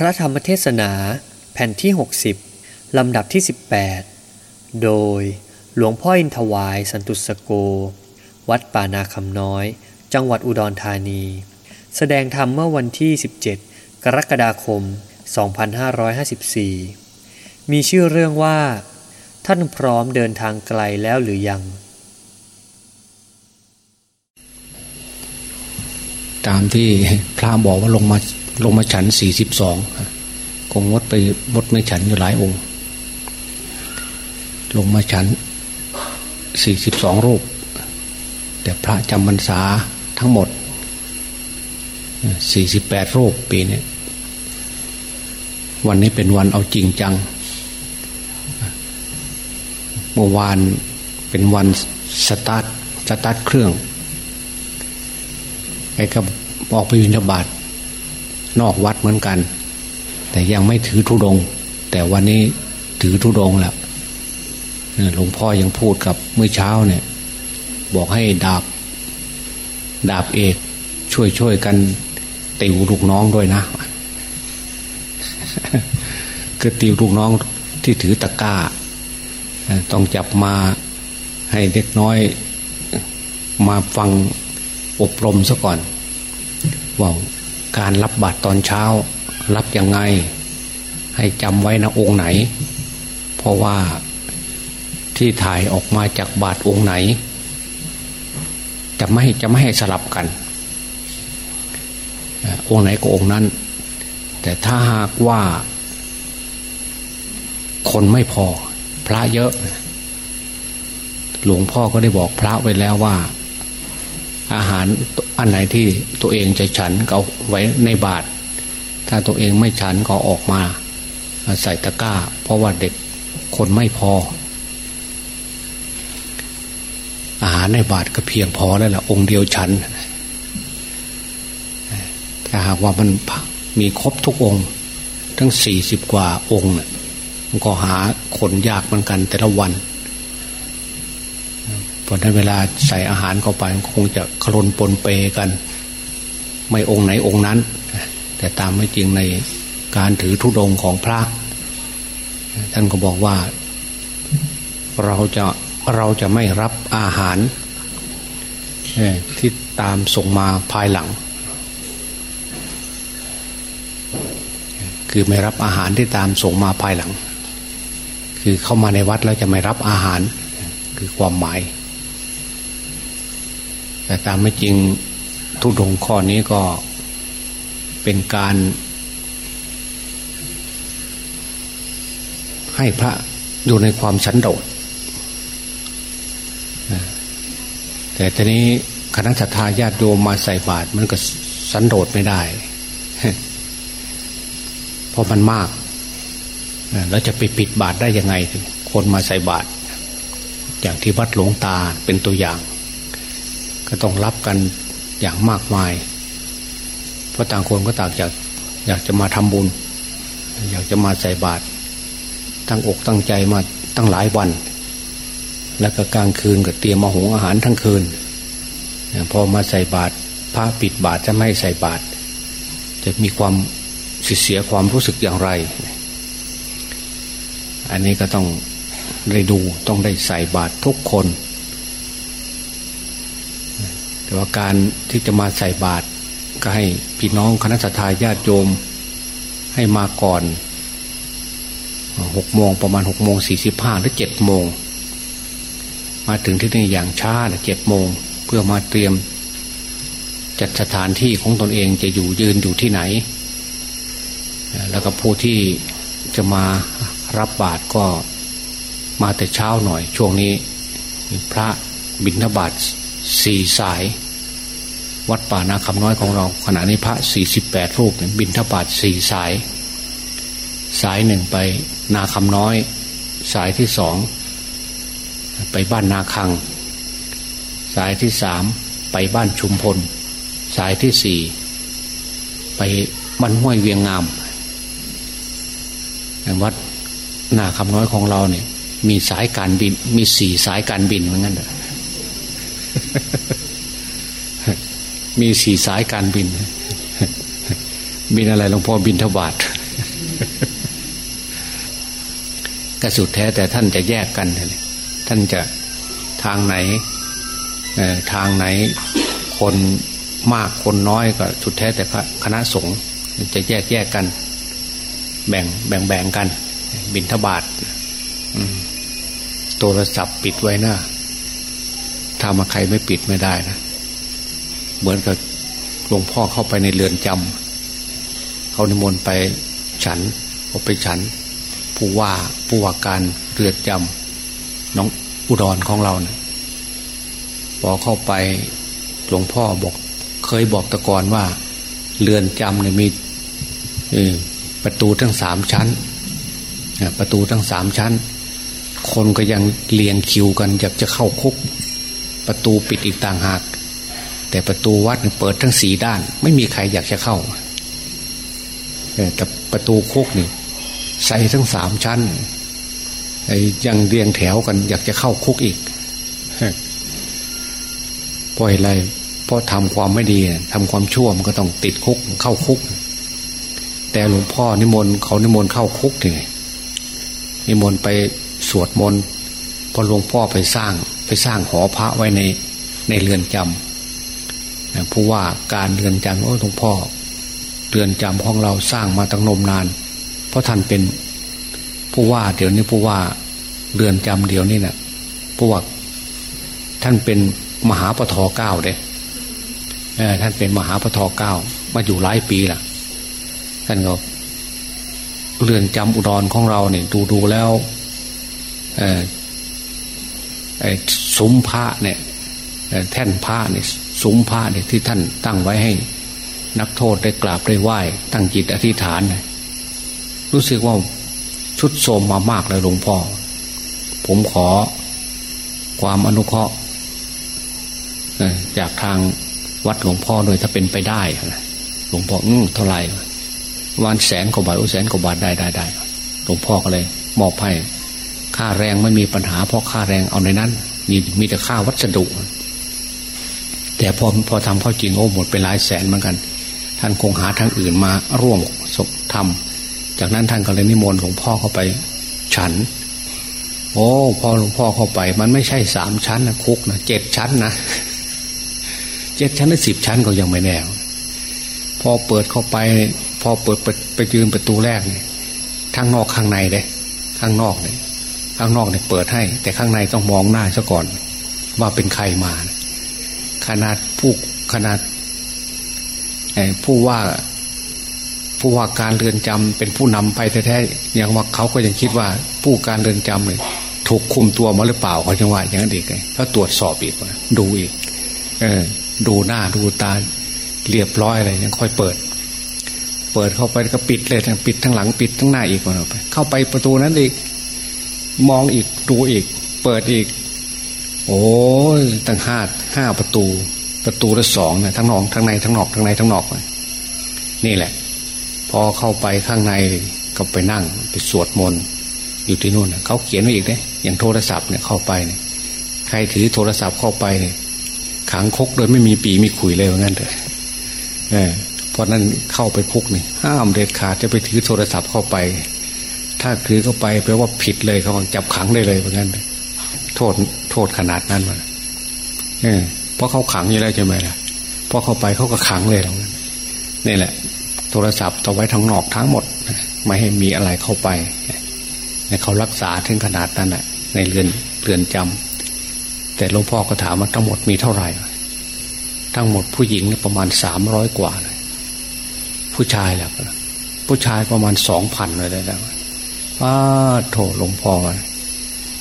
พระธรรมเทศนาแผ่นที่ 60 ลำดับที่ 18 โดยหลวงพ่ออินทวายสันตุสโก วัดป่านาคำน้อย จังหวัดอุดรธานี แสดงธรรมเมื่อวันที่ 17 กรกฎาคม 2554 มีชื่อเรื่องว่า ท่านพร้อมเดินทางไกลแล้วหรือยัง ตามที่พระบอกว่าลงมา ลงมาฉันสี่สิบสองคงงดไปงดไม่ฉันอยู่หลายองค์ ลงมาฉันสี่สิบสองรูป แต่พระจำพรรษาทั้งหมดสี่สิบแปดรูปปีนี้วันนี้เป็นวันเอาจริงจัง เมื่อวานเป็นวันสตาร์ทสตาร์ทเครื่องไอ้ก็ออกไปวินาบาต นอกวัดเหมือนกัน แต่ยังไม่ถือธุดง แต่วันนี้ถือธุดงแล้วหลวงพ่อยังพูดกับเมื่อเช้าเนี่ย บอกให้ดาบ ดาบเอก ช่วยช่วยกันติวลูกน้องด้วยนะ คือติวลูกน้องที่ถือตะกร้า ต้องจับมาให้เด็กน้อยมาฟังอบรมซะก่อนว่า การรับบาตรตอนเช้า รับยังไง ให้จำไว้นะองค์ไหน เพราะว่าที่ถ่ายออกมาจากบาตรองค์ไหน จะไม่จะไม่ให้สลับกัน องค์ไหนก็องค์นั้น แต่ถ้าหากว่า คนไม่พอ พระเยอะ หลวงพ่อก็ได้บอกพระไว้แล้วว่า อาหารอันไหนที่ตัวเองจะฉันก็เอาไว้ในบาตรถ้าตัวเองไม่ฉันก็ออกมาใส่ตะกร้า เพราะว่าเด็กคนไม่พอ อาหารในบาตรก็เพียงพอแล้วล่ะ องค์เดียวฉันถ้าหากว่ามันมีครบทุกองค์ ทั้งสี่สิบกว่าองค์เนี่ยมันก็หาคนยากเหมือนกันแต่ละวัน พอในเวลาใส่อาหารเข้าไปคงจะคลนปนเปกัน ไม่องค์ไหนองค์นั้น แต่ตามไม่จริงในการถือธุดงของพระ ท่านก็บอกว่า เราจะเราจะไม่รับอาหารที่ตามส่งมาภายหลัง คือไม่รับอาหารที่ตามส่งมาภายหลัง คือเข้ามาในวัดแล้วจะไม่รับอาหาร คือความหมาย แต่ตามไม่จริงทุดงข้อนี้ก็เป็นการ ให้พระอยู่ในความสันโดษแต่ทีนี้คณะทาญาติโยมมาใส่บาตรมันก็สันโดษไม่ได้ เพราะมันมาก แล้วจะไปปิดบาตรได้ยังไง คนมาใส่บาตรอย่างที่วัดหลวงตาเป็นตัวอย่าง ก็ต้องรับกันอย่างมากมาย เพราะต่างคนก็ต่างอยากอยากจะมาทำบุญ อยากจะมาใส่บาตรตั้งอกตั้งใจมาตั้งหลายวัน แล้วก็กลางคืนก็เตรียมมาหุงอาหารทั้งคืนพอมาใส่บาตรพระปิดบาตรจะไม่ใส่บาตรจะมีความเสียความรู้สึกอย่างไร อันนี้ก็ต้องได้ดูต้องได้ใส่บาตรทุกคน แต่ว่าการที่จะมาใส่บาตรก็ให้พี่น้องคณะทาญาติโยมให้มาก่อนหกโมงประมาณหกโมงสี่สิบห้าหรือเจ็ดโมง มาถึงที่นี่อย่างช้าเจ็ดโมงเพื่อมาเตรียม จัดสถานที่ของตนเองจะอยู่ยืนอยู่ที่ไหน แล้วก็ผู้ที่จะมารับบาตรก็มาแต่เช้าหน่อยช่วงนี้ พระบิณฑบาต สี่สาย วัดป่านาคำน้อยของเรา ขณะนี้พระสี่สิบแปดรูปบิณฑบาตสี่สาย สายหนึ่งไปนาคำน้อย สายที่สองไปบ้านนาคัง สายที่สามไปบ้านชุมพล สายที่สี่ไปบ้านห้วยเวียงงามวัดนาคำน้อยของเราเนี่ย มีสายการบิน มีสี่สายการบินเหมือนกันเลย มีสี่สายการบิน บินอะไรหลวงพ่อบินทบาทก็สุดแท้แต่ท่านจะแยกกัน ท่านจะทางไหนทางไหนคนมากคนน้อยก็สุดแท้แต่คณะสงฆ์จะแยกแยกกัน แบ่งแบ่งแบ่งกัน บินทบาทโทรศัพท์ปิดไว้หน้า ถ้ามาใครไม่ปิดไม่ได้นะ เหมือนกับหลวงพ่อเข้าไปในเรือนจำเขานิมนต์ไปฉันเขาไปฉัน ผู้ว่าผู้ว่าการเรือนจำน้องอุดรของเราเนะี่ยพอเข้าไปหลวงพ่อบอก เคยบอกตะกอนว่า เรือนจำเนี่ยมีประตูทั้งสามชั้นประตูทั้งสามชั้น คนก็ยังเรียงคิวกันอยากจะเข้าคุก ประตูปิดอีกต่างหาก แต่ประตูวัดเปิดทั้งสีด้าน ไม่มีใครอยากจะเข้าแต่ประตูคุกนี่ใส่ทั้งสามชั้นยังเรียงแถวกัน อยากจะเข้าคุกอีกเพราะอะไรเพราะทำความไม่ดีทำความชั่วมันก็ต้องติดคุกเข้าคุก แต่หลวงพ่อนิมนต์เขานิมนต์เข้าคุกนี่นิมนต์ไปสวดมนต์พอหลวงพ่อไปสร้าง ไปสร้างหอพระไว้ในในเรือนจำผู้ว่าการเรือนจำโอ้หลวงพ่อ เรือนจำของเราสร้างมาตั้งนมนาน เพราะท่านเป็นผู้ว่าเดี๋ยวนี้ผู้ว่าเรือนจำเดี๋ยวนี้นะ่ะผู้ว่าท่านเป็นมหาปทเก้าเด้ท่านเป็นมหาปทเก้ามาอยู่หลายปีล่ะ ท่านก็เรือนจำอุดรของเราเนี่ยดูดูแล้ว ไอ้ซุ้มพระเนี่ยแท่นพระเนี่ยซุ้มพระเนี่ยที่ท่านตั้งไว้ให้ นักโทษได้กราบได้ไหว้ ตั้งจิตอธิษฐาน รู้สึกว่าชุดโสมมามากเลยหลวงพ่อ ผมขอความอนุเคราะห์จากทางวัดหลวงพ่อโดยถ้าเป็นไปได้หลวงพ่ออืมเท่าไหร่วันแสนกว่าบาทโอ้แสนกว่าบาทได้ได้ได้หลวงพ่อก็เลย มอบให้ ค่าแรงไม่มีปัญหาเพราะค่าแรงเอาในนั้น มีมีแต่ค่าวัสดุ แต่พอพอทำเข้าจริงโอ้หมดไปหลายแสนเหมือนกัน ท่านคงหาทางอื่นมาร่วมศพทำจากนั้นท่านก็เลยนิมนต์หลวงพ่อเข้าไป ฉัน โอ้พอหลวงพ่อเข้าไป มันไม่ใช่สามชั้นนะคุกนะเจ็ดชั้นนะเจ็ดชั้นหรือสิบชั้นก็ยังไม่แน่พอเปิดเข้าไป พอเปิดไปไปยืนประตูแรกเนี่ยทั้งนอกข้างในเลยข้างนอกเนี่ย ข้างนอกเนี่ยเปิดให้ แต่ข้างในต้องมองหน้าซะก่อน ว่าเป็นใครมา ขนาดผู้ขนาดผู้ว่าผู้ว่าการเรือนจำเป็นผู้นำไปแท้ๆอย่างว่าเขาก็ยังคิดว่าผู้การเรือนจำเนี่ยถูกคุมตัวมาหรือเปล่าเขาจังว่าอย่างนั้นอีกไงเขาตรวจสอบอีกดูอีก เออ ดูหน้าดูตาเรียบร้อยอะไรยังค่อยเปิด เปิดเข้าไปก็ปิดเลยทั้งปิดทั้งหลังปิดทั้งหน้าอีกคนไปเข้าไปประตูนั้นอีก มองอีกดูอีก เปิดอีก โอ้ยตั้งห้าห้าประตู ประตูละสองนะทั้งนอกทั้งในทั้งนอกทั้งในทั้งนอกนี่แหละ พอเข้าไปข้างในก็ไปนั่งไปสวดมนต์อยู่ที่นู่นเขาเขียนไว้อีกเด้อย่างโทรศัพท์เนี่ยเข้าไปเนี่ยใครถือโทรศัพท์เข้าไปเนี่ยขังคุกโดยไม่มีปีมีขุยเลยว่างั้นเลยเออเพราะนั้นเข้าไปคุกนี่ห้ามเด็ดขาดจะไปถือโทรศัพท์เข้าไป ถ้าถือเข้าไปแปลว่าผิดเลยเขาจับขังได้เลยว่างั้นโทษโทษขนาดนั้นมันเออเพราะเขาขังอยู่แล้วใช่ไหมล่ะพอเข้าไปเขาก็ขังเลยแล้วนี่แหละ โทรศัพท์ต่อไว้ทั้งนอกทั้งหมด ไม่ให้มีอะไรเข้าไปเขารักษาถึงขนาดนั้นแหละในเรือนเรือนจำแต่หลวงพ่อก็ถามว่าทั้งหมดมีเท่าไหร่ ทั้งหมดผู้หญิงประมาณสามร้อยกว่าเลยผู้ชายแหละผู้ชายประมาณสองพันเลยแล้ว ว่าโถหลวงพ่อ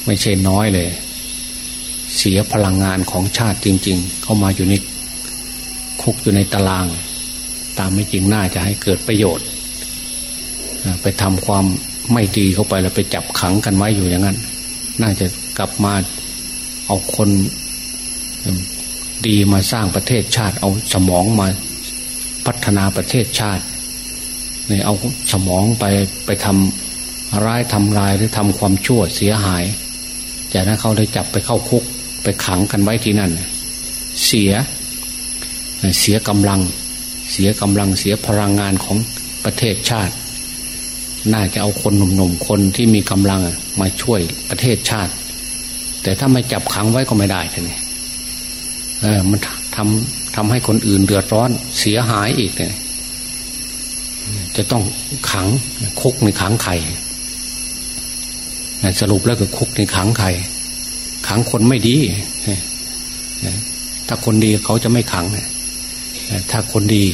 ไม่ใช่น้อยเลย เสียพลังงานของชาติจริง ๆ เข้ามาอยู่ในคุกอยู่ในตาราง ตามไม่จริงน่าจะให้เกิดประโยชน์ ไปทำความไม่ดีเข้าไปแล้วไปจับขังกันไว้อยู่อย่างนั้น น่าจะกลับมาเอาคนดีมาสร้างประเทศชาติ เอาสมองมาพัฒนาประเทศชาติเนี่ยเอาสมองไปไปทำ ร้ายทำลายหรือทำความชั่วเสียหาย จากนั้นเขาได้จับไปเข้าคุก ไปขังกันไว้ที่นั่น เสียเสียกำลัง เสียกำลังเสียพลังงานของประเทศชาติ น่าจะเอาคนหนุ่มๆคนที่มีกำลังมาช่วยประเทศชาติ แต่ถ้าไม่จับขังไว้ก็ไม่ได้ท่านี่เออมันทำทำให้คนอื่นเดือดร้อนเสียหายอีกเลยจะต้องขังคุกในขังไข่ สรุปแล้วคือคุกในขังไข่ขังคนไม่ดี ถ้าคนดีเขาจะไม่ขัง ถ้าคนดี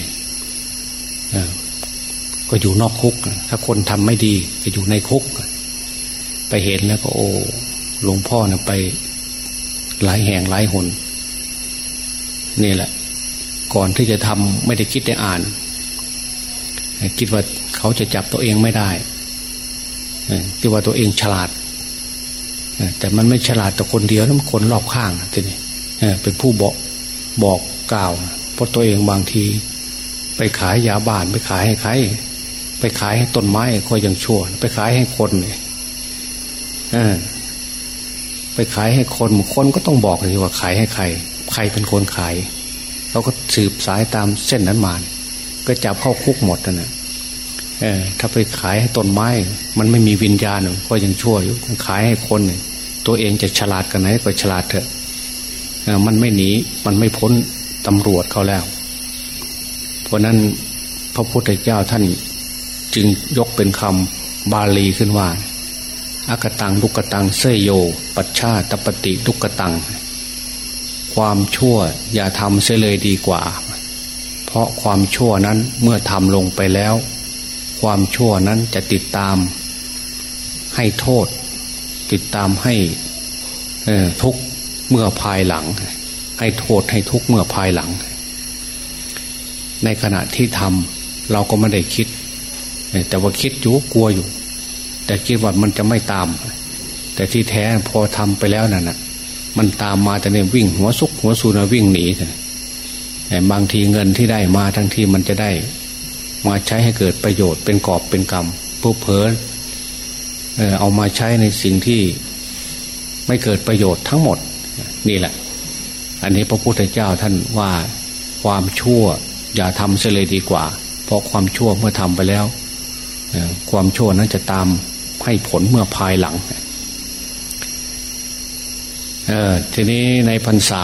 ก็อยู่นอกคุก ถ้าคนทำไม่ดี ก็อยู่ในคุก ไปเห็นแล้วก็โอ้หลวงพ่อเนี่ยไปหลายแห่งหลายหนนี่แหละ ก่อนที่จะทำไม่ได้คิดได้อ่าน คิดว่าเขาจะจับตัวเองไม่ได้ คิดว่าตัวเองฉลาดแต่มันไม่ฉลาดแต่คนเดียวแล้วคนรอบข้างทีนี้เป็นผู้บอกบอกกล่าว เพราะตัวเองบางที ไปขายยาบ้านไปขายให้ใครไปขายให้ต้นไม้ก็ยังชั่ว ไปขายให้คนเนี่ยไปขายให้คนคนก็ต้องบอกเลยว่าขายให้ใคร ใครเป็นคนขายเขาก็สืบสายตามเส้นนั้นมา ก็จับเข้าคุกหมดนะเออ ถ้าไปขายให้ต้นไม้ มันไม่มีวิญญาณก็ยังชั่วอยู่ขายให้คนตัวเองจะฉลาดกันไหนก็ฉลาดเถอะมันไม่หนีมันไม่พ้นตำรวจเขาแล้ว เพราะนั้นพระพุทธเจ้าท่านจึงยกเป็นคำบาลีขึ้นว่าอากตังลุกตังเสยโย ปัชชาตปฏิลุกตัง ความชั่วอย่าทำเสียเลยดีกว่า เพราะความชั่วนั้นเมื่อทำลงไปแล้ว ความชั่วนั้นจะติดตามให้โทษ ติดตามให้ทุกเมื่อภายหลัง ให้โทษให้ทุกเมื่อภายหลัง ในขณะที่ทำเราก็ไม่ได้คิด แต่ว่าคิดอยู่กลัวอยู่ แต่คิดว่ามันจะไม่ตาม แต่ที่แท้พอทำไปแล้วนั่นนะมันตามมาแต่เนี่ยวิ่งหัวซุกหัวซูนวิ่งหนีแต่บางทีเงินที่ได้มาทั้งที่มันจะได้ มาใช้ให้เกิดประโยชน์เป็นกอบเป็นกรรมผู้เพลินเอามาใช้ในสิ่งที่ไม่เกิดประโยชน์ทั้งหมดนี่แหละ อันนี้พระพุทธเจ้าท่านว่าความชั่วอย่าทำเสียเลยดีกว่า เพราะความชั่วเมื่อทำไปแล้ว ความชั่วนั้นจะตามให้ผลเมื่อภายหลังเออทีนี้ในพรรษา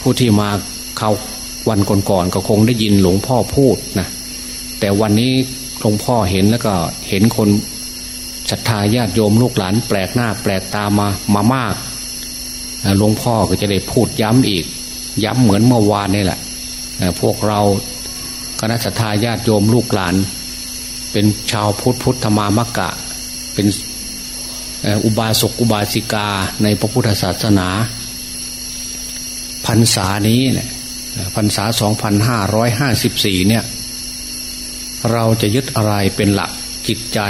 ผู้ที่มาเข้าวันก่อนๆก็คงได้ยินหลวงพ่อพูดนะ แต่วันนี้หลวงพ่อเห็นแล้วก็เห็นคนศรัทธาญาติโยมลูกหลานแปลกหน้า แปลกตามามามากหลวงพ่อก็จะได้พูดย้ำอีก ย้ำเหมือนเมื่อวานนี่แหละพวกเราคณะศรัทธาญาติโยมลูกหลาน เป็นชาวพุทธพุทธมามกะ เป็นอุบาสกอุบาสิกาในพระพุทธศาสนาพรรษานี้เนี่ยพรรษาสองพันห้าร้อยห้าสิบสี่เนี่ย เราจะยึดอะไรเป็นหลักจิตใจ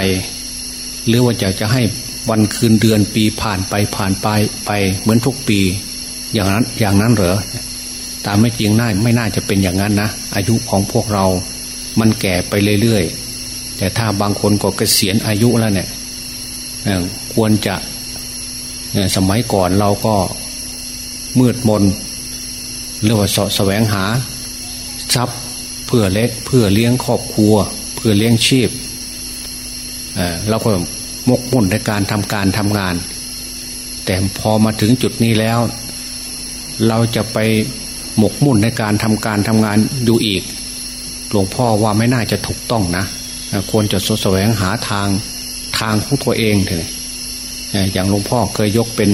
หรือว่าจะจะให้วันคืนเดือนปีผ่านไปผ่านไปไปเหมือนทุกปี อย่างนั้นอย่างนั้นเหรอตามไม่จริงน่าไม่น่าจะเป็นอย่างนั้นนะอายุของพวกเรา มันแก่ไปเรื่อยๆแต่ถ้าบางคนก็เกษียณอายุแล้วเนี่ยควรจะสมัยก่อนเราก็มืดมนเรียกว่าสะแสวงหา ทรัพย์ เพื่อเล็กเพื่อเลี้ยงครอบครัว เพื่อเลี้ยงชีพเราก็มกมุ่นในการทำการทำงาน แต่พอมาถึงจุดนี้แล้ว เราจะไปหมกมุ่นในการทำการทำงานอยู่อีก หลวงพ่อว่าไม่น่าจะถูกต้องนะ ควรจะสแสวงหาทางทางของตัวเองเถอะอย่างหลวงพ่อเคยยกเป็น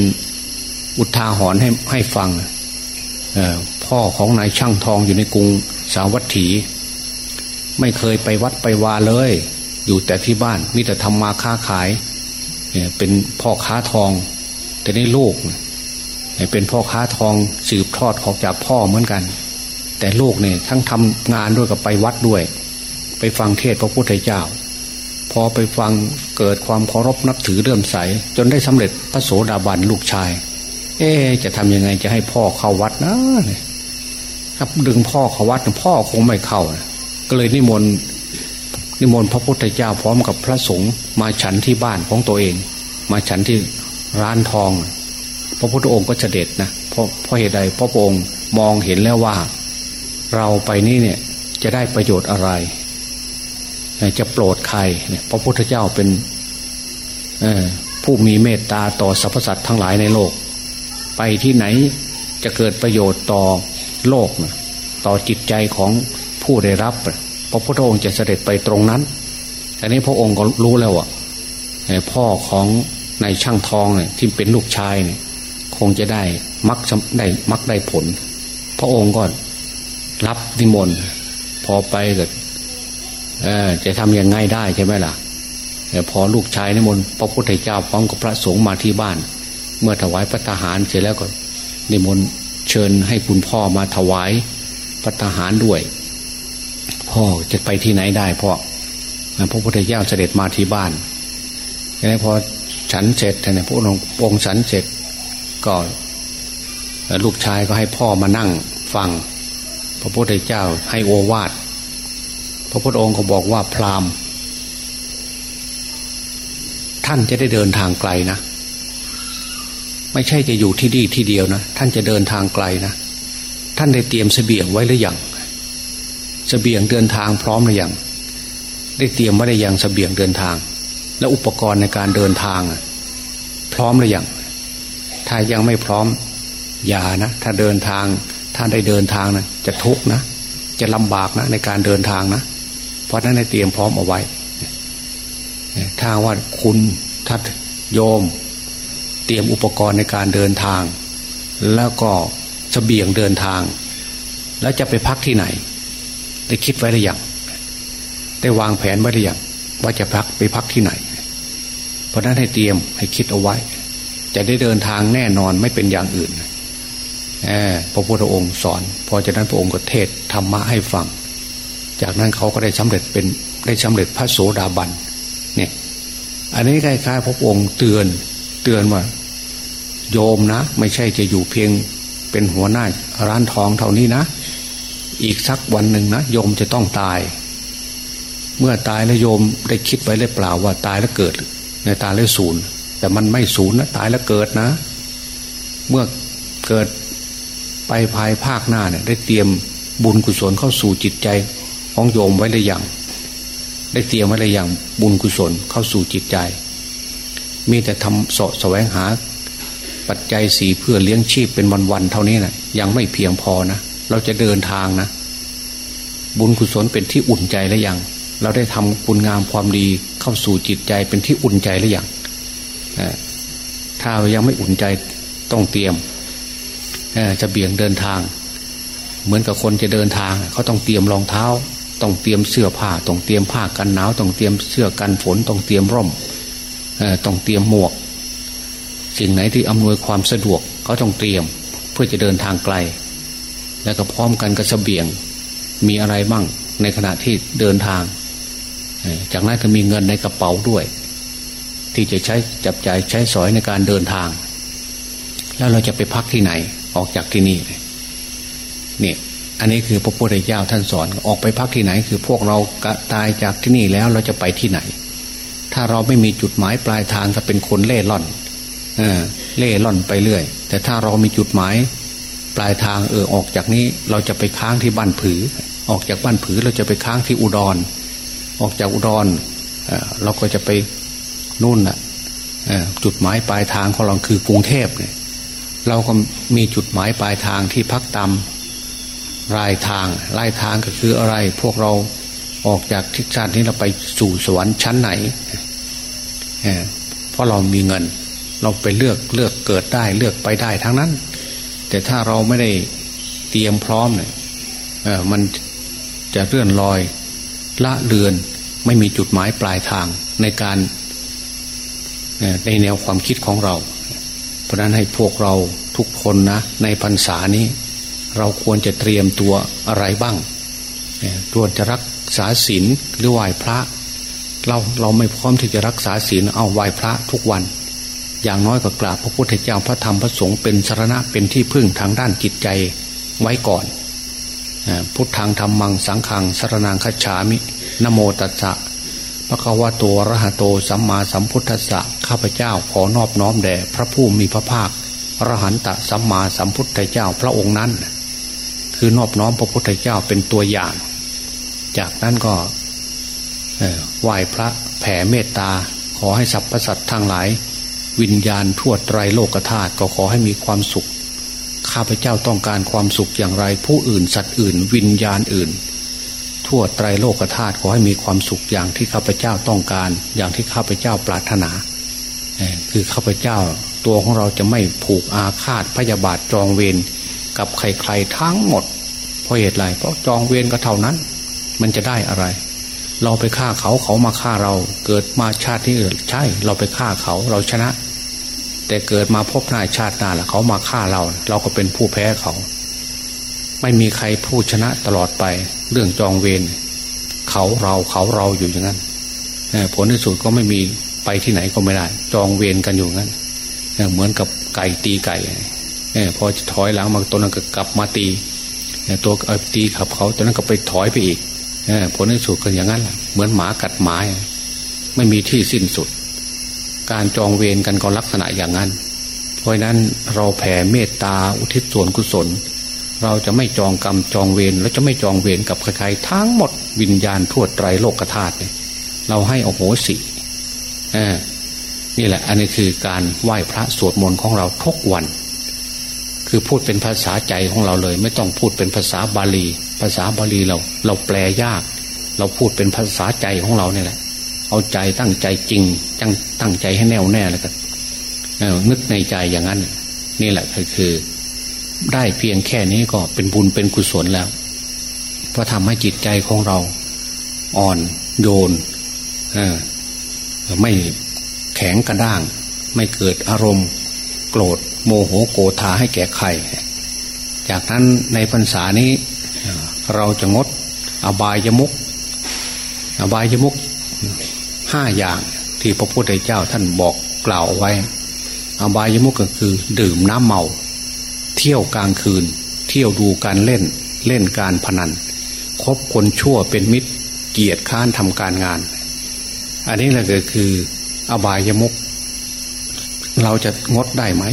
อุทาหรณ์ให้ให้ฟัง พ่อของนายช่างทองอยู่ในกรุงสาวัตถี ไม่เคยไปวัดไปวาเลย อยู่แต่ที่บ้านมิแต่ทำมาค้าขายเป็นพ่อค้าทอง แต่ในลูกเป็นพ่อค้าทองสืบทอดของจากพ่อเหมือนกัน แต่ลูกเนี่ยทั้งทำงานด้วยกับไปวัดด้วย ไปฟังเทศพระพุทธเจ้า พอไปฟังเกิดความเคารพนับถือเรื่มใส จนได้สำเร็จพระโสดาบันลูกชาย เอ๊จะทำยังไงจะให้พ่อเข้าวัดนะ ถ้าดึงพ่อเขาวัดพ่อคงไม่เข้า ก็เลยนิมนต์นิมนต์พระพุทธเจ้าพร้อมกับพระสงฆ์มาฉันที่บ้านของตัวเอง มาฉันที่ร้านทอง พระพุทธองค์ก็เสด็จนะเพราะเพราะเหตุใดพระองค์มองเห็นแล้วว่า เราไปนี่เนี่ยจะได้ประโยชน์อะไร จะโปรดใครเนี่ยพระพุทธเจ้าเป็นผู้มีเมตตาต่อสรรพสัตว์ทั้งหลายในโลก ไปที่ไหนจะเกิดประโยชน์ต่อ โลกต่อจิตใจของผู้ได้รับพระพุทธองค์จะเสด็จไปตรงนั้นแต่นี้พระองค์ก็รู้แล้วอะพ่อของในช่างทองเนี่ยที่เป็นลูกชายเนี่ยคงจะได้มักได้มักได้ผล พระองค์ก็รับนิมนต์พอไปเกิดจะทำยังไงได้ใช่ไหมล่ะพอลูกชายนิมนต์พระพุทธเจ้าพร้อมกับพระสงฆ์มาที่บ้าน เมื่อถวายพระทหารเสร็จแล้วก็นิมนต์ เชิญให้คุณพ่อมาถวายพระทหารด้วย พ่อจะไปที่ไหนได้พ่อพระพุทธเจ้าเสด็จมาที่บ้านแล้วพอฉันเสร็จเนี่ยพระองค์องค์ฉันเสร็จก็ลูกชายก็ให้พ่อมานั่งฟัง พระพุทธเจ้าให้โอวาทพระพุทธองค์ก็บอกว่าพราหมณ์ ท่านจะได้เดินทางไกลนะ ไม่ใช่จะอยู่ที่นี่ที่เดียวนะท่านจะเดินทางไกลนะท่านได้เตรียมเสบียงไว้หรือยังเสบียงเดินทางพร้อมหรือยังได้เตรียมไว้หรือยังเสบียงเดินทาง และอุปกรณ์ในการเดินทางพร้อมหรือยังถ้ายังไม่พร้อมอย่านะ ถ้าเดินทางถ้านได้เดินทางนะจะทุกข์นะจะลำบากนะในการเดินทางนะ เพราะนั้นให้เตรียมพร้อมเอาไว้ถ้าว่าคุณทัดโยม เตรียมอุปกรณ์ในการเดินทาง แล้วก็จะเบี่ยงเดินทาง แล้วจะไปพักที่ไหน ได้คิดไว้หรือยังได้วางแผนไว้หรือยังว่าจะพักไปพักที่ไหน เพราะนั้นให้เตรียมให้คิดเอาไว้ จะได้เดินทางแน่นอนไม่เป็นอย่างอื่นพระพุทธองค์สอน พอจากนั้นพระองค์ก็เทศธรรมะให้ฟัง จากนั้นเขาก็ได้สำเร็จเป็นได้สำเร็จพระโสดาบันเนี่ยอันนี้คล้ายๆพระองค์เตือน เตือนว่า โยมนะ ไม่ใช่จะอยู่เพียงเป็นหัวหน้าร้านทองเท่านี้นะ อีกสักวันหนึ่งนะโยมจะต้องตาย เมื่อตายแล้วโยมได้คิดไว้หรือเปล่าว่าตายแล้วเกิด ในตายแล้วศูนย์แต่มันไม่ศูนย์นะตายแล้วเกิดนะ เมื่อเกิดไปภายภาคหน้าเนี่ยได้เตรียมบุญกุศลเข้าสู่จิตใจของโยมไว้หรือยังได้เตรียมไว้หรือยังบุญกุศลเข้าสู่จิตใจ มีแต่ทำสะแสวงหา ปัจจัยสีเพื่อเลี้ยงชีพเป็นวันๆเท่านี้นะยังไม่เพียงพอนะเราจะเดินทางนะ บุญกุศลเป็นที่อุ่นใจแล้วยัง เราได้ทำคุณงามความดีเข้าสู่จิตใจเป็นที่อุ่นใจหรือยังถ้ายังไม่อุ่นใจต้องเตรียมจะเบี่ยงเดินทาง เหมือนกับคนจะเดินทางเขาต้องเตรียมรองเท้า ต้องเตรียมเสื้อผ้า ต้องเตรียมผ้ากันหนาว ต้องเตรียมเสื้อกันฝน ต้องเตรียมร่ม ต้องเตรียมหมวก สิ่งไหนที่อำนวยความสะดวกเขาต้องเตรียมเพื่อจะเดินทางไกล แล้วก็พร้อมกันกับเสบียงมีอะไรบ้างในขณะที่เดินทาง จากนั้นก็มีเงินในกระเป๋าด้วย ที่จะใช้จับจ่ายใช้สอยในการเดินทาง แล้วเราจะไปพักที่ไหนออกจากที่นี่เนี่ยอันนี้คือพระพุทธเจ้าท่านสอนออกไปพักที่ไหน คือพวกเราตายจากที่นี่แล้วเราจะไปที่ไหน ถ้าเราไม่มีจุดหมายปลายทางก็เป็นคนเล่ร่อนเออเล่ร่อนไปเรื่อย แต่ถ้าเรามีจุดหมายปลายทางเออออกจากนี้เราจะไปค้างที่บ้านผือ ออกจากบ้านผือเราจะไปค้างที่อุดร ออกจากอุดรเเราก็จะไปนู่นน่ะจุดหมายปลายทางของเราคือกรุงเทพเนี่ยเราก็มีจุดหมายปลายทางที่พักตามรายทางรายทางก็คืออะไร พวกเราออกจากทิศชาตินี้เราไปสู่สวรรค์ชั้นไหน เพราะเรามีเงิน เราไปเลือกเลือกเกิดได้เลือกไปได้ทั้งนั้น แต่ถ้าเราไม่ได้เตรียมพร้อมเนี่ยมันจะเลื่อนลอยละเลือนไม่มีจุดหมายปลายทางในการในแนวความคิดของเรา เพราะนั้นให้พวกเราทุกคนนะ ในพรรษานี้ เราควรจะเตรียมตัวอะไรบ้างตัวจะรักษาศีลหรือไหว้พระ เราเราไม่พร้อมที่จะรักษาศีลเอาไหว้พระทุกวัน อย่างน้อยก็กราบพระพุทธเจ้าพระธรรมพระสงฆ์เป็นสารณะเป็นที่พึ่งทางด้านจิตใจไว้ก่อนพุทธังธรรมังสังขังสารนังคัจฉามินโมตัสสะพระควาโตรหะโตสัมมาสัมพุทธัสสะข้าพเจ้าขอนอบน้อมแด่พระผู้มีพระภาครหันตะสัมมาสัมพุทธเจ้าพระองค์นั้น คือนอบน้อมพระพุทธเจ้าเป็นตัวอย่าง จากนั้นก็ ไหว้พระแผ่เมตตา ขอให้สรรพสัตว์ทั้งหลาย วิญญาณทั่วไตรโลกธาตุก็ขอให้มีความสุข ข้าพเจ้าต้องการความสุขอย่างไร ผู้อื่นสัตว์อื่น วิญญาณอื่น ทั่วไตรโลกธาตุขอให้มีความสุขอย่างที่ข้าพเจ้าต้องการ อย่างที่ข้าพเจ้าปรารถนา คือข้าพเจ้าตัวของเราจะไม่ผูกอาฆาตพยาบาทจองเวรกับใครๆทั้งหมด เพราะเหตุไรเพราะจองเวรก็เท่านั้น มันจะได้อะไร เราไปฆ่าเขาเขามาฆ่าเรา เกิดมาชาติที่อื่นใช่ เราไปฆ่าเขาเราชนะ แต่เกิดมาพบหน้าชาติหน้าละเขามาฆ่าเรา เราก็เป็นผู้แพ้เขา ไม่มีใครพูดชนะตลอดไปเรื่องจองเวรเขาเราเขาเราอยู่อย่างนั้นผลที่สุดก็ไม่มีไปที่ไหนก็ไม่ได้ จองเวรกันอยู่งั้นเหมือนกับไก่ตีไก่พอถอยหลังมาตัวนั้นก็กลับมาตีตัวตีขับเขาตัวนั้นก็ไปถอยไปอีก ผลที่สุดก็อย่างนั้นแหละเหมือนหมากัดหมาไม่มีที่สิ้นสุด การจองเวรกันก็ลักษณะอย่างนั้น เพราะนั้นเราแผ่เมตตาอุทิศส่วนกุศล เราจะไม่จองกรรมจองเวรและจะไม่จองเวรกับใครๆทั้งหมดวิญญาณทั่วไตรโลกธาตุเราให้อโหสินี่แหละ อันนี้คือการไหว้พระสวดมนต์ของเราทุกวัน คือพูดเป็นภาษาใจของเราเลย ไม่ต้องพูดเป็นภาษาบาลี ภาษาบาลีเรา เราแปลยาก เราพูดเป็นภาษาใจของเราเนี่ยแหละ เอาใจตั้งใจจริงตั้งตั้งใจให้แน่วแน่เลยกันนึกในใจอย่างนั้น นี่แหละคือ ได้เพียงแค่นี้ก็เป็นบุญเป็นกุศลแล้วเพราะทำให้จิตใจของเรา อ่อนโยนไม่แข็งกระด้าง ไม่เกิดอารมณ์ โกรธโมโหโกธาให้แก่ใคร จากนั้นในพรรษานี้ เราจะงด อบายยมุก อบายยมุกห้าอย่างที่พระพุทธเจ้าท่านบอกกล่าวไว้ อบายยมุกก็คือ ดื่มน้ำเมา เที่ยวกลางคืน เที่ยวดูการเล่น เล่นการพนัน คบคนชั่วเป็นมิตร เกียรติค้านทำการงาน อันนี้แหละก็คือ อบายยมุก เราจะงดได้ไหม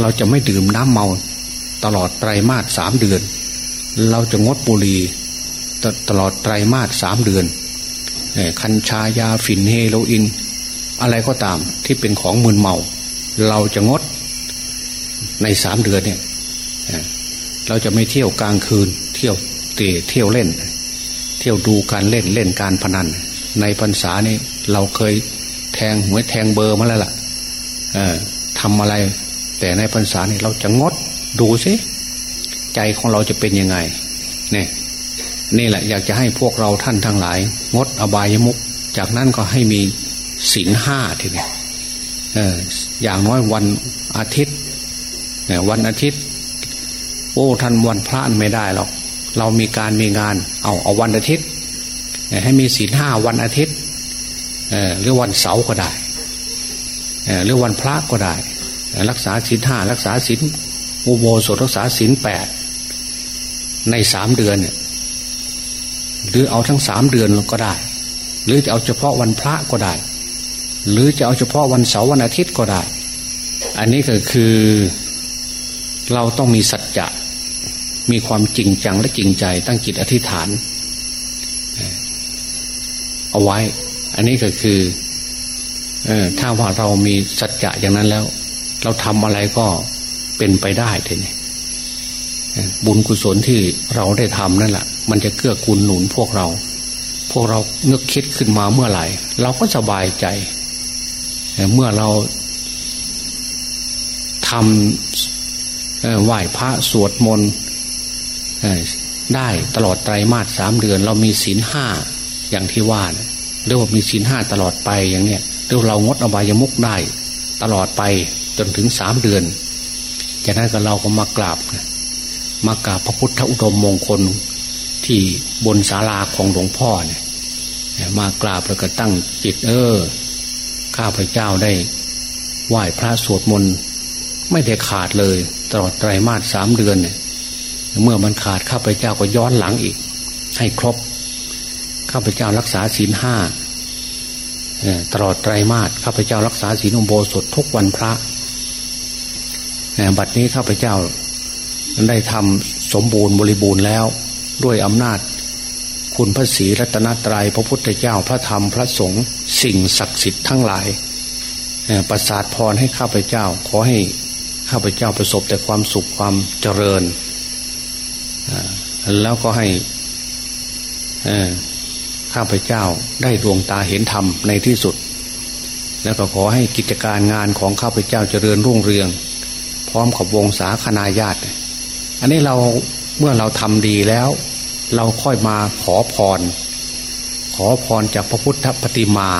เราจะไม่ดื่มน้ำเมาตลอดไตรมาสสามเดือน เราจะงดบุหรี่ตลอดไตรมาสสามเดือนคัญชายาฝิ่นเฮโรอีนอะไรก็ตามที่เป็นของมึนเมา เราจะงดในสามเดือนเนี่ยเราจะไม่เที่ยวกลางคืน เที่ยวเตะเที่ยวเล่น เที่ยวดูการเล่นเล่นการพนัน ในพรรษานี้เราเคยแทงหวยแทงเบอร์มาแล้วล่ะทำอะไร แต่ในพรรษาเนี่ยเราจะงดดูสิ ใจของเราจะเป็นยังไงเนี่ยนี่แหละอยากจะให้พวกเราท่านทั้งหลาย งดอบายมุกจากนั้นก็ให้มีศีลห้าทีนี้อย่างน้อยวันอาทิตย์วันอาทิตย์ โอ้ท่านวันพระไม่ได้หรอกเรามีการมีงาน เอาเอาวันอาทิตย์ ให้มีศีลห้าวันอาทิตย์หรือวันเสาร์ก็ได้หรือวันพระก็ได้ รักษาศีลห้ารักษาศีลอุโบสถรักษาศีลแปด ในสามเดือนเนี่ยหรือเอาทั้งสามเดือนก็ได้ หรือจะเอาเฉพาะวันพระก็ได้ หรือจะเอาเฉพาะวันเสาร์วันอาทิตย์ก็ได้ อันนี้ก็คือเราต้องมีสัจจะมีความจริงจังและจริงใจตั้งจิตอธิษฐาน เอาไว้ อันนี้ก็คือเออถ้าว่าเรามีสัจจะอย่างนั้นแล้ว เราทำอะไรก็เป็นไปได้ทีนี้ บุญกุศลที่เราได้ทำนั่นแหละมันจะเกื้อกูลหนุนพวกเรา พวกเราเนึกคิดขึ้นมาเมื่อไหร่ เราก็สบายใจ เมื่อเราทำไหว้พระสวดมนต์ได้ตลอดไตรมาสสามเดือน เรามีศีลห้าอย่างที่ว่านะเรียกว่ามีศีลห้าตลอดไปอย่างเนี้ยเรียกเรางดอบายมุกได้ ตลอดไปจนถึงสามเดือน จากนั้นก็เราก็มากราบ มากราบพระพุทธอุดมมงคลที่บนศาลาของหลวงพ่อเนี่ยมากราบแล้วก็ตั้งจิตเออ ข้าพเจ้าได้ไหว้พระสวดมนต์ไม่ได้ขาดเลยตลอดไตรมาสสามเดือนเนี่ย เมื่อมันขาดข้าพเจ้าก็ย้อนหลังอีก ให้ครบ ข้าพเจ้ารักษาศีลห้าตลอดไตรมาสข้าพเจ้ารักษาศีลอุโบสถทุกวันพระบัดนี้ข้าพเจ้า ได้ทำสมบูรณ์บริบูรณ์แล้ว ด้วยอำนาจ คุณพระศรีรัตนตรยัยพระพุทธเจ้าพระธรรมพระสงฆ์สิ่งศักดิ์สิทธิ์ทั้งหลายประสาทพรให้ข้าพเจ้า ขอให้ข้าพเจ้าประสบแต่ความสุขความเจริญ แล้วก็ให้ข้าพเจ้าได้ดวงตาเห็นธรรมในที่สุด แล้วก็ขอให้กิจการงานของข้าพเจ้าเจริญรุ่งเรือง พร้อมกับวงศาคณาญาติ อันนี้เราเมื่อเราทำดีแล้ว เราค่อยมาขอพร ขอพรจากพระพุทธปฏิมา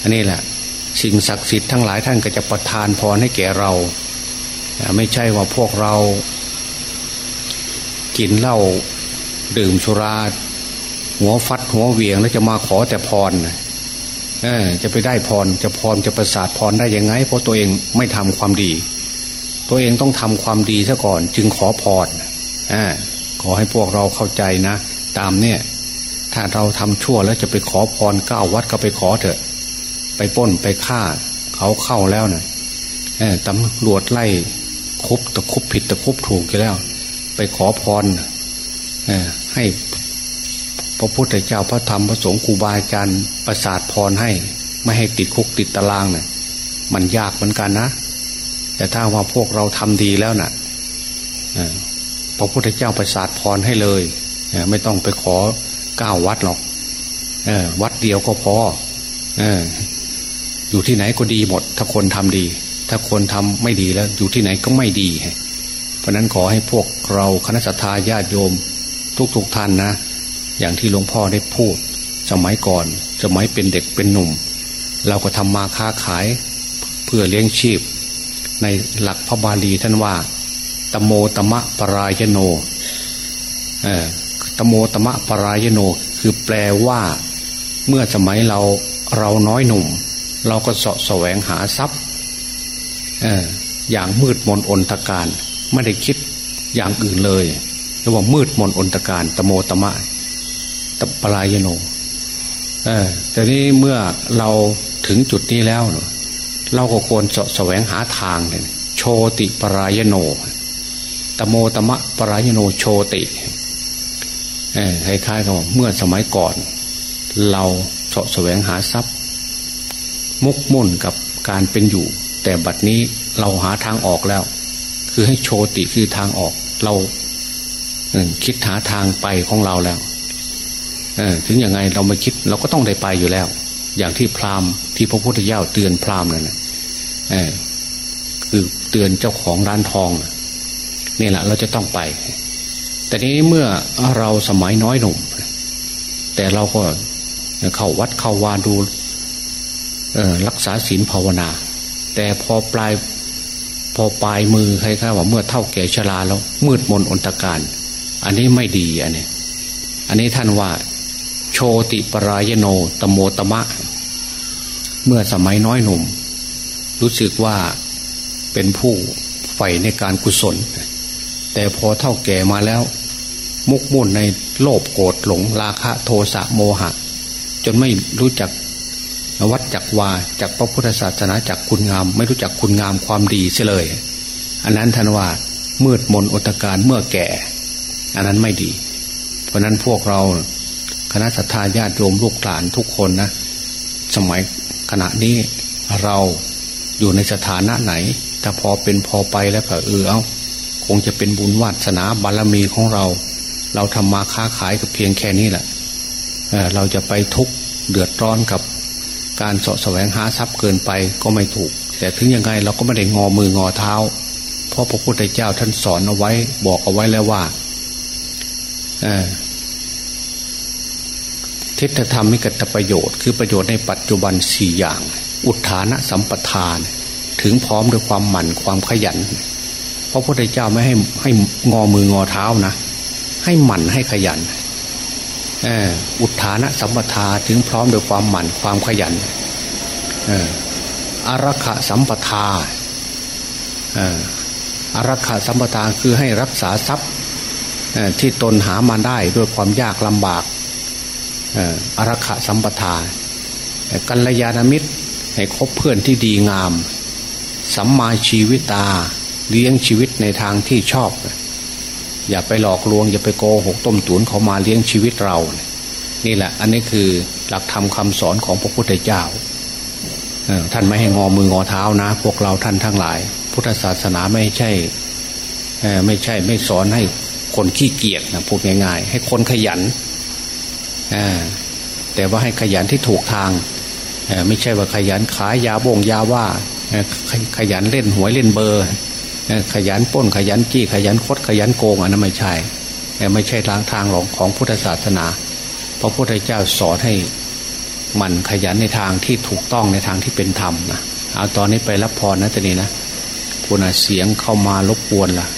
อันนี้แหละ สิ่งศักดิ์สิทธิ์ทั้งหลายท่านก็จะประทานพรให้แก่เรา ไม่ใช่ว่าพวกเรา กินเหล้าดื่มชุราหัวฟัดหัวเวียงแล้วจะมาขอแต่พรจะไปได้พรจะพรจะประสาทพรได้ยังไง เพราะตัวเองไม่ทำความดี ตัวเองต้องทำความดีซะก่อน จึงขอพรอขอให้พวกเราเข้าใจนะ ตามเนี่ย ถ้าเราทำชั่วแล้วจะไปขอพรก้าวัดก็ไปขอเถอะ ไปป้นไปฆ่า เขาเข้าแล้วนะ่ยตำรวจไล่คุบตะคุบผิดตะคุบถูกกันแล้ว ไปขอพรให้พระพุทธเจ้าพระธรรมพระสงฆ์ครูบาอาจารย์ประสาทพรให้ ไม่ให้ติดคุกติดตารางเนะ่ยมันยากเหมือนกันนะ แต่ถ้าว่าพวกเราทำดีแล้วนะ่ะพระพุทธเจ้าประสาทพรให้เลย ไม่ต้องไปขอก้าวัดหรอกวัดเดียวก็พออยู่ที่ไหนก็ดีหมด ถ้าคนทำดี ถ้าคนทำไม่ดีแล้ว อยู่ที่ไหนก็ไม่ดีเพราะนั้นขอให้พวกเราคณะสัตยาญาติโยม ทุกๆทท่านนะ อย่างที่หลวงพ่อได้พูด สมัยก่อนสมัยเป็นเด็กเป็นหนุ่ม เราก็ทำมาค้าขาย เพื่อเลี้ยงชีพ ในหลักพระบาลีท่านว่าตโมตมะปรายโนตโมตมะปรายโน คือแปลว่า เมื่อสมัยเราเราน้อยหนุ่ม เราก็สะแสวงหาทรัพย์อย่างมืดมนอนตการ ไม่ได้คิดอย่างอื่นเลยเรียกว่ามืดมนอนตการตโมตมะตปรายโนแต่นี้เมื่อเราถึงจุดนี้แล้วเเราก็ควรสะแสวงหาทางเลยโชติปรายโนตโมตมะปรายโนโชติคล้ายๆกับเมื่อสมัยก่อน เราสะแสวงหาทรัพย์ มุกมุ่นกับการเป็นอยู่ แต่บัดนี้เราหาทางออกแล้ว คือให้โชติคือทางออก เราคิดหาทางไปของเราแล้วถึงยังไงเราไม่คิดเราก็ต้องได้ไปอยู่แล้ว อย่างที่พราหมณ์ที่พระพุทธเจ้าเตือนพราหมณ์นั่นนะ คือเตือนเจ้าของร้านทองนี่แหละเราจะต้องไป แต่นี้เมื่อเราสมัยน้อยหนุ่ม แต่เราก็เข้าวัดเข้าวานดูรักษาศีลภาวนา แต่พอปลายพอปลายมือใครๆว่าเมื่อเท่าแก่ชราแล้ว มืดมนอนตการ อันนี้ไม่ดีอันนี้อันนี้ท่านว่า โชติปรายโนตโมตมะ เมื่อสมัยน้อยหนุ่ม รู้สึกว่าเป็นผู้ใฝ่ในการกุศล แต่พอเท่าแก่มาแล้ว มุกมุ่นในโลภโกรธหลง ราคะโทสะโมหะ จนไม่รู้จักวัดจักวาจากพระพุทธศาสนาจากคุณงาม ไม่รู้จักคุณงามความดีเสียเลย อันนั้นท่านว่ามืดมนอตการเมื่อแก่ อันนั้นไม่ดี เพราะนั้นพวกเราคณะสัตยาญาติโยมลูกหลานทุกคนนะ สมัยขณะนี้เรา อยู่ในสถานะไหน ถ้าพอเป็นพอไปแล้วก็เออเอาคงจะเป็นบุญวาสนาบารมีของเรา เราทำมาค้าขายกับเพียงแค่นี้แหละเเราจะไปทุกข์เดือดร้อนกับการสาะแสวงหาทรัพย์เกินไปก็ไม่ถูก แต่ถึงยังไงเราก็ไม่ได้งอมืองอเท้า เพราะพระพุทธเจ้าท่านสอนเอาไว้บอกเอาไว้แล้วว่าทิฏฐธรรมมิกตประโยชน์ คือประโยชน์ในปัจจุบันสี่อย่าง อุทานะสัมปทาน ถึงพร้อมด้วยความหมั่นความขยันพระพุทธเจ้าไม่ให้ให้งอมืองอเท้านะ ให้หมั่นให้ขยันอุทานะสัมปทาถึงพร้อมด้วยความหมั่นความขยันอารักขสัมปทาอารักขสัมปทาคือให้รักษาทรัพย์ที่ตนหามาได้ด้วยความยากลำบากอารักขสัมปทากัลยาณมิตร ให้คบเพื่อนที่ดีงาม สัมมาชีวิตา เลี้ยงชีวิตในทางที่ชอบ อย่าไปหลอกลวง อย่าไปโกหกต้มตุ๋นเขามาเลี้ยงชีวิตเรา นี่แหละ อันนี้คือหลักธรรมคาสอนของพระพุทธเจ้าท่านไม่ให้งอมืองอเท้านะ พวกเราท่านทั้งหลาย พุทธศาสนาไม่ใช่ไม่ใช่ไม่สอนให้คนขี้เกียจนะพูดง่ายๆ ให้คนขยันแต่ว่าให้ขยันที่ถูกทาง ไม่ใช่ว่าขยันขายยาบ่งยาว่าขยันเล่นหวยเล่นเบอร์ ขยันป้นขยันจี้ขยันคดขยันโกงอันนั้นไม่ใช่ไม่ใช่ทางทางหลองของพุทธศาสนาพระพุทธเจ้าสอนให้มันขยันในทางที่ถูกต้องในทางที่เป็นธรรมนะเอาตอนนี้ไปรับพรนะตอนนี้นะคุณเสียงเข้ามารบกวนละ่ะ